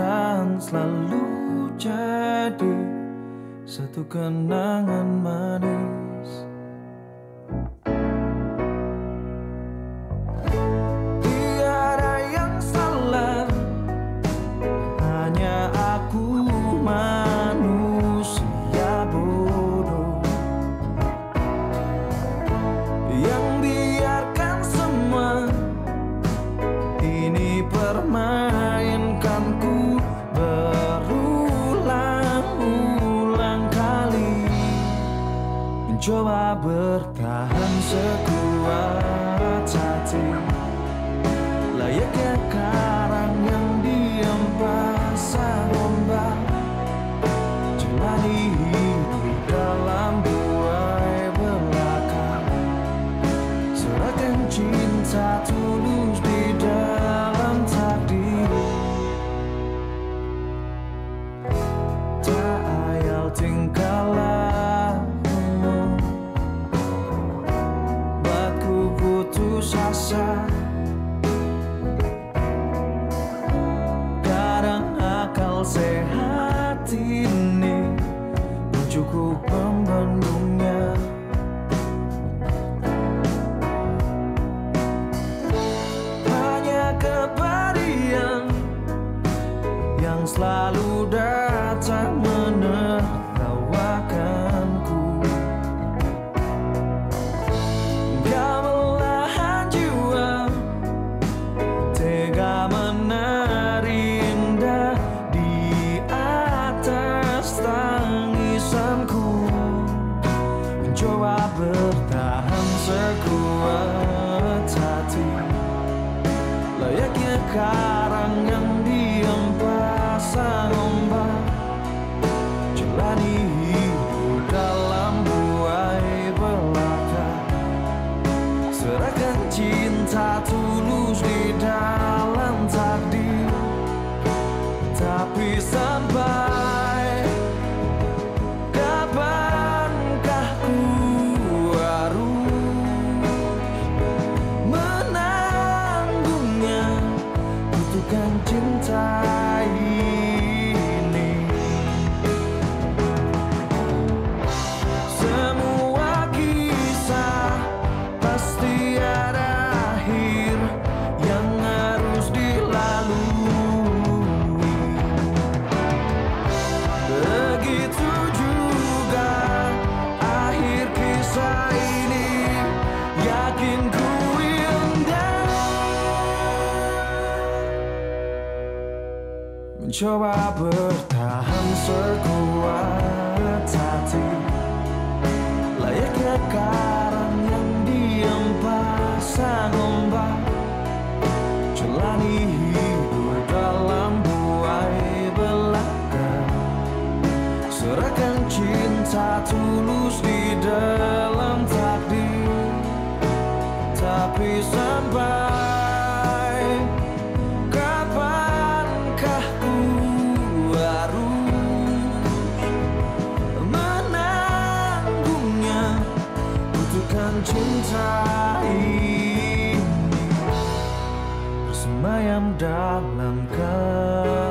perasaan selalu jadi satu kenangan manis. mencoba bertahan sekuat hati. susah Kadang akal sehat ini mencukupi pembendungnya Hanya kebarian Yang selalu datang menepati cinta tulus di dalam Coba bertahan sekuat hati. Layaknya kau mencintai. Bersemayam dalam kau